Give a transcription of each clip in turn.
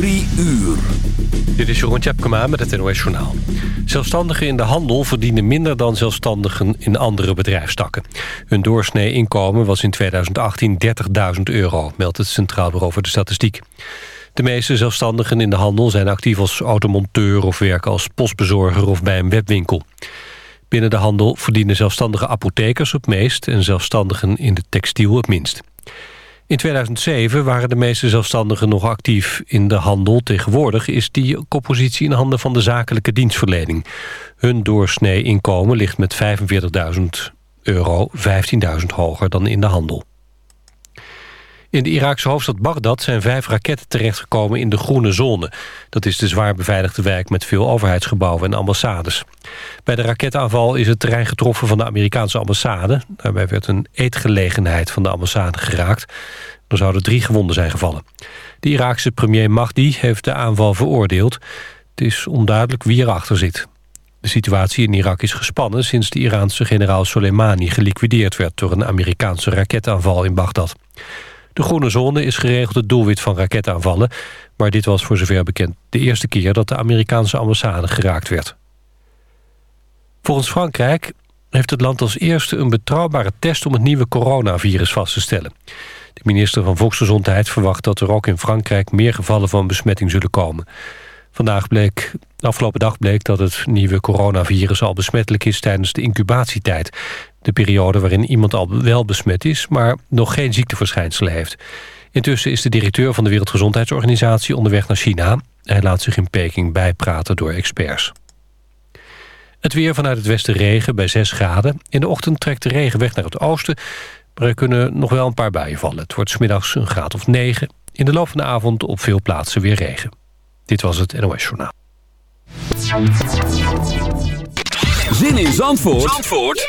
Uur. Dit is Jeroen Tjepkema met het NOS Journaal. Zelfstandigen in de handel verdienen minder dan zelfstandigen in andere bedrijfstakken. Hun doorsnee inkomen was in 2018 30.000 euro, meldt het Centraal Bureau voor de Statistiek. De meeste zelfstandigen in de handel zijn actief als automonteur... of werken als postbezorger of bij een webwinkel. Binnen de handel verdienen zelfstandige apothekers het meest... en zelfstandigen in de textiel het minst. In 2007 waren de meeste zelfstandigen nog actief in de handel. Tegenwoordig is die compositie in handen van de zakelijke dienstverlening. Hun doorsnee inkomen ligt met 45.000 euro 15.000 hoger dan in de handel. In de Iraakse hoofdstad Bagdad zijn vijf raketten terechtgekomen in de groene zone. Dat is de zwaar beveiligde wijk met veel overheidsgebouwen en ambassades. Bij de raketaanval is het terrein getroffen van de Amerikaanse ambassade. Daarbij werd een eetgelegenheid van de ambassade geraakt. Er zouden drie gewonden zijn gevallen. De Iraakse premier Mahdi heeft de aanval veroordeeld. Het is onduidelijk wie erachter zit. De situatie in Irak is gespannen sinds de Iraanse generaal Soleimani geliquideerd werd door een Amerikaanse raketaanval in Bagdad. De groene zone is geregeld het doelwit van raketaanvallen... maar dit was voor zover bekend de eerste keer dat de Amerikaanse ambassade geraakt werd. Volgens Frankrijk heeft het land als eerste een betrouwbare test... om het nieuwe coronavirus vast te stellen. De minister van Volksgezondheid verwacht dat er ook in Frankrijk... meer gevallen van besmetting zullen komen. Vandaag bleek, afgelopen dag bleek dat het nieuwe coronavirus al besmettelijk is tijdens de incubatietijd. De periode waarin iemand al wel besmet is, maar nog geen ziekteverschijnselen heeft. Intussen is de directeur van de Wereldgezondheidsorganisatie onderweg naar China. Hij laat zich in Peking bijpraten door experts. Het weer vanuit het westen regen bij 6 graden. In de ochtend trekt de regen weg naar het oosten. Maar er kunnen nog wel een paar buien vallen. Het wordt smiddags een graad of 9. In de loop van de avond op veel plaatsen weer regen. Dit was het NOS Journaal. Zin in Zandvoort, Zandvoort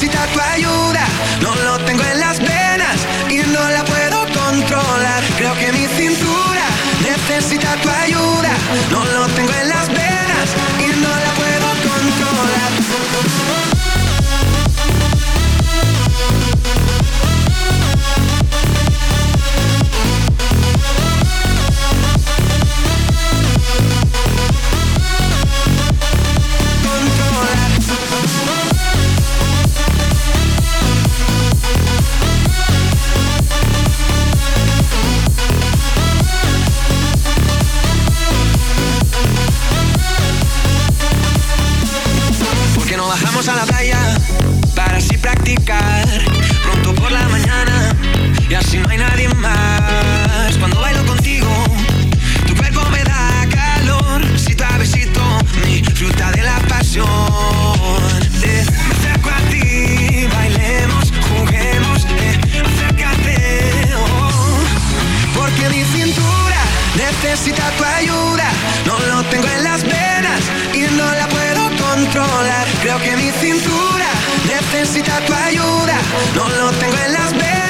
Sitä, you. A la playa para así practicar. Pronto por la mañana y así no hay nadie más. Cuando bailo contigo, tu cuerpo me da calor. Si besito, mi fruta de la pasión. Me acerco a ti, bailemos, juguemos. Eh, acércate, oh, porque mi cintura necesita tu ayuda. No lo tengo en las venas Creo que mi cintura necesita tu ayuda. No lo tengo en las venas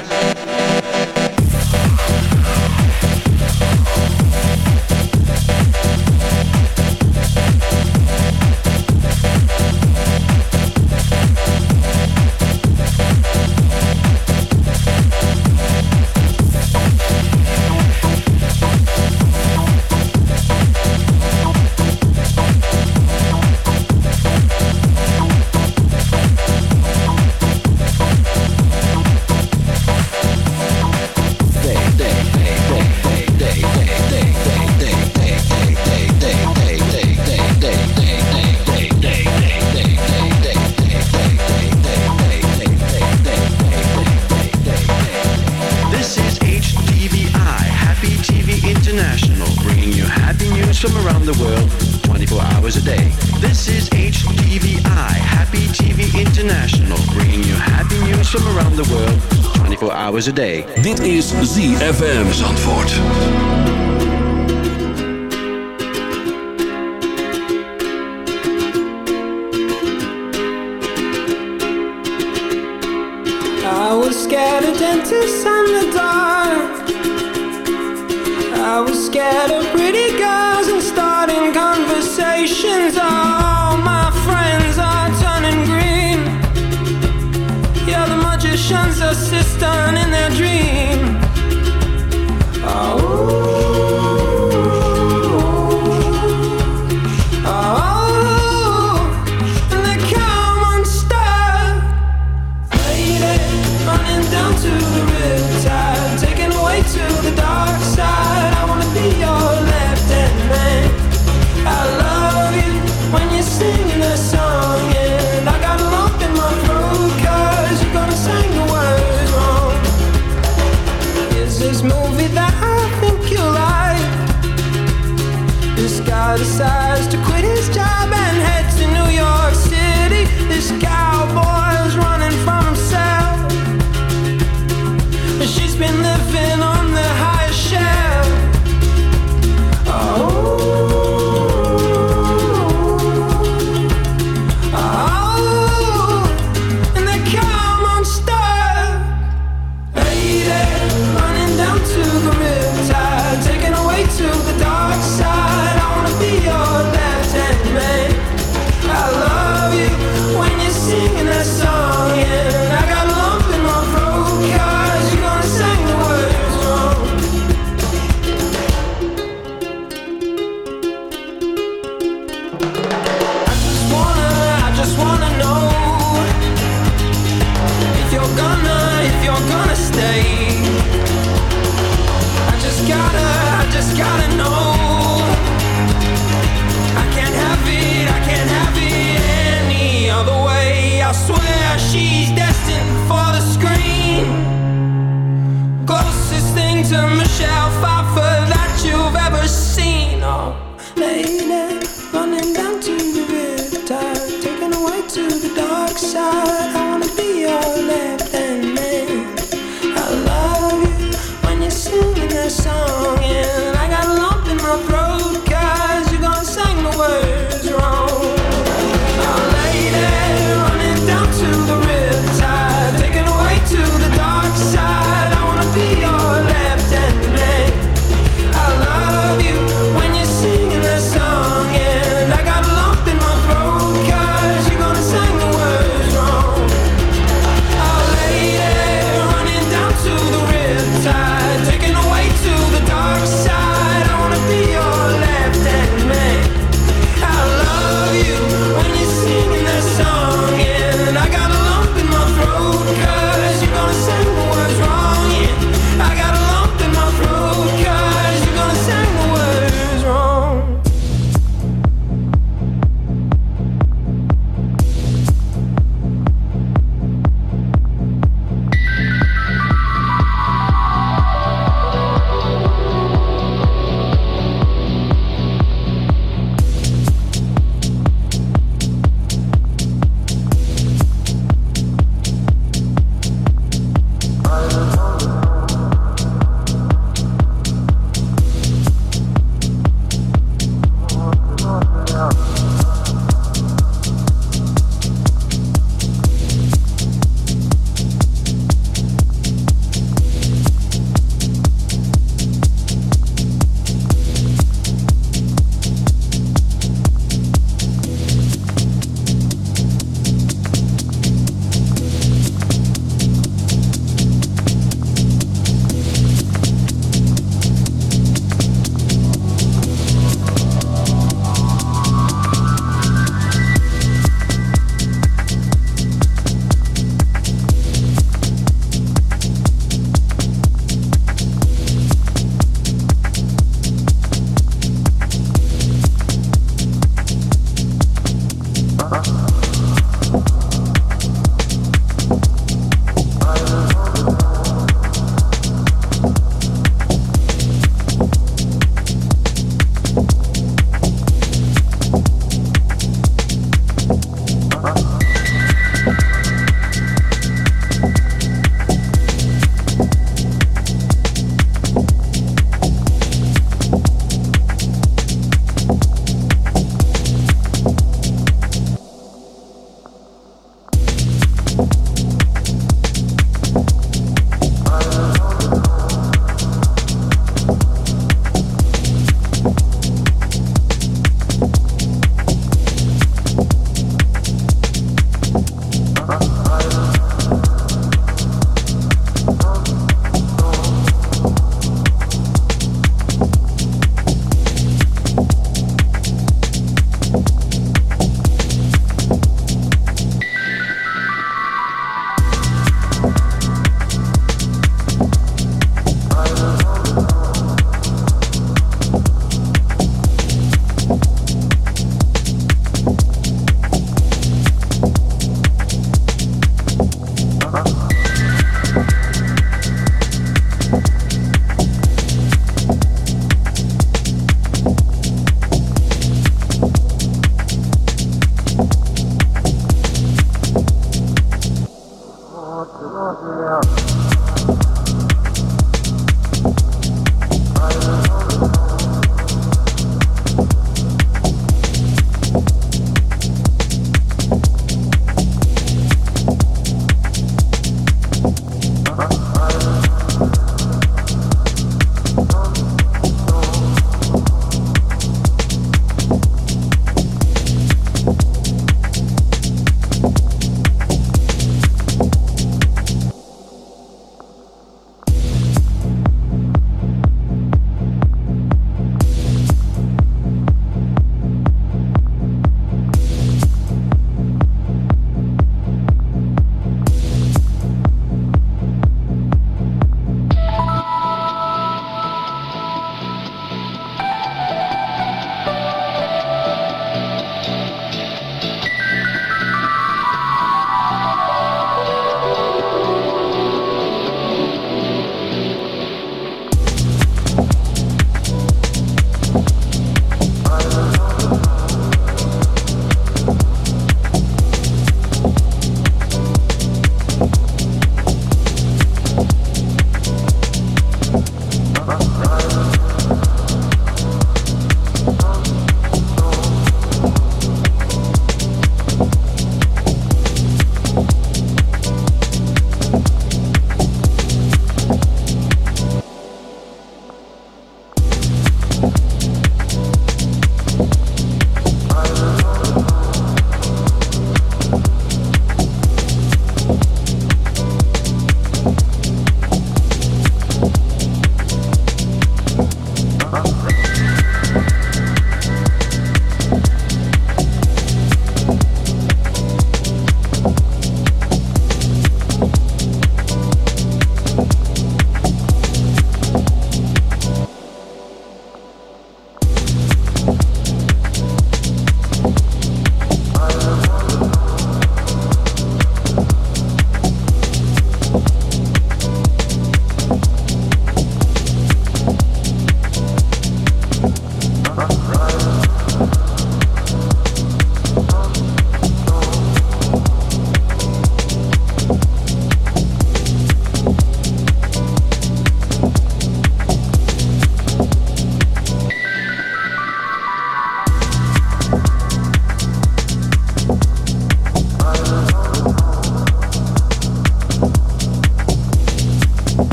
Hours a day. Dit is ZFM Zandvoort.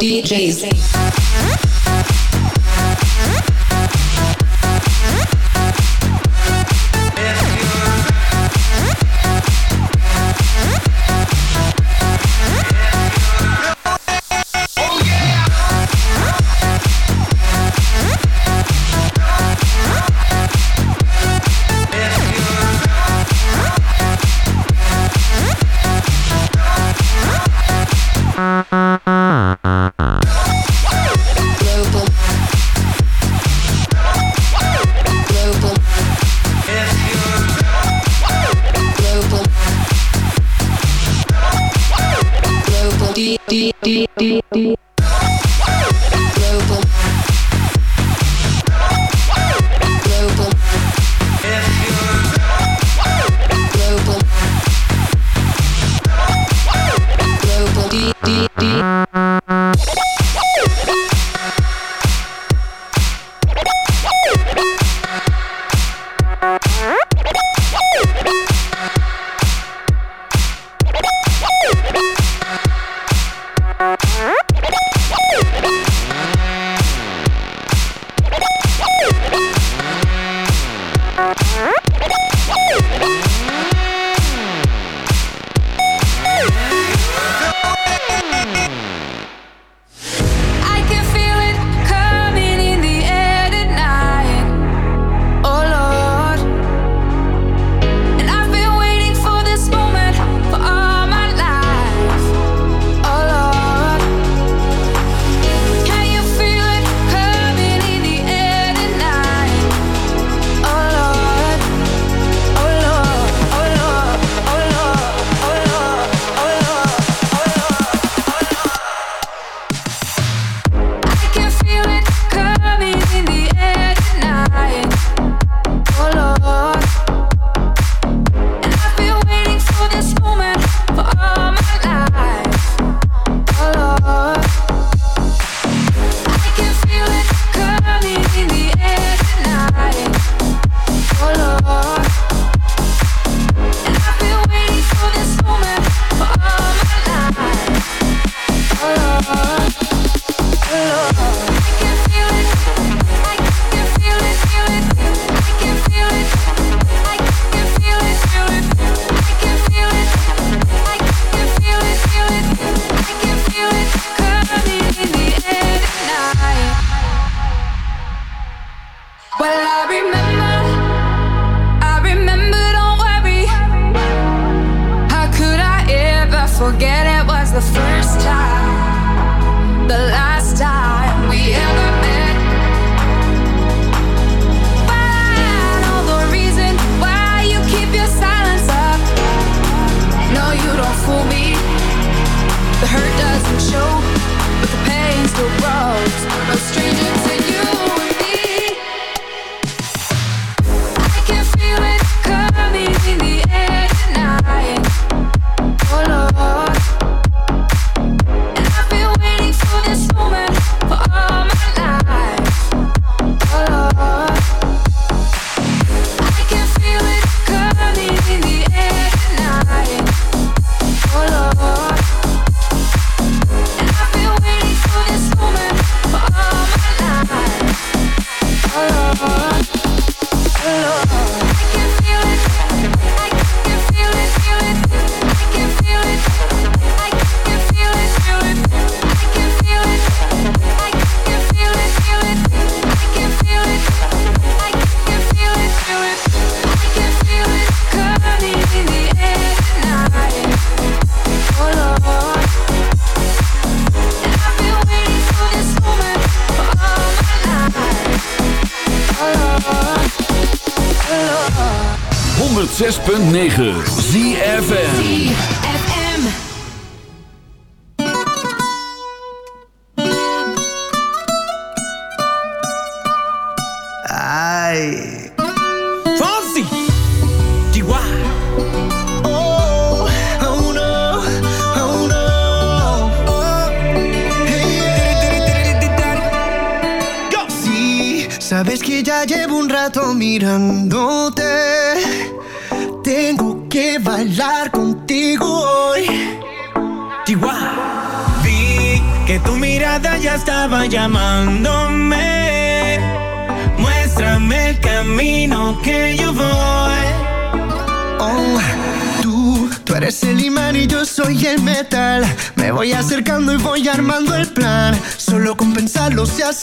DJs.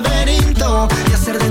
laberinto y hacer de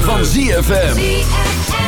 Van ZFM.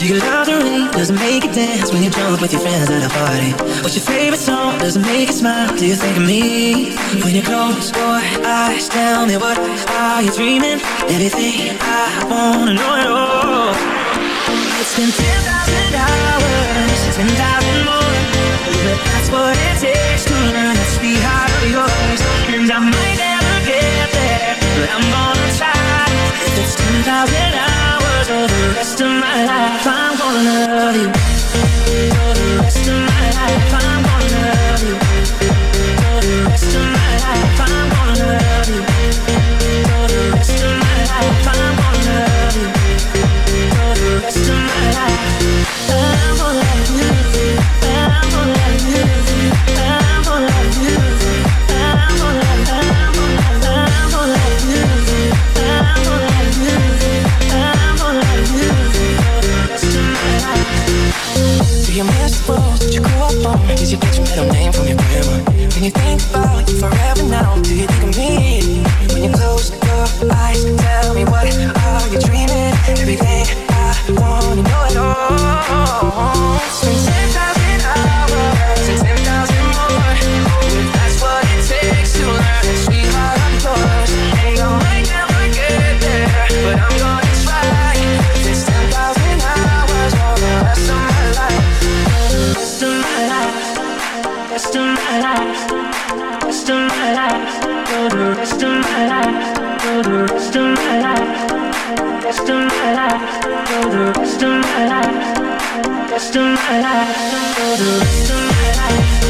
You can love the rain, doesn't make you dance when you're drunk with your friends at a party. What's your favorite song? Doesn't make you smile. Do you think of me? When you close your eyes, tell me what are you dreaming? Everything I wanna know. It's been 10,000 hours, 10,000 more, but that's what it takes to learn that's be heart of yours, and I might. I'm gonna try. If it's 10,000 hours or the rest of my life, I'm gonna love you. For the rest of my life, I'm gonna love you. For the rest of my life, I'm gonna love you. For the rest of my life, I'm gonna love you. For the rest of my life, When you think about you forever now, do you think the rest of my life.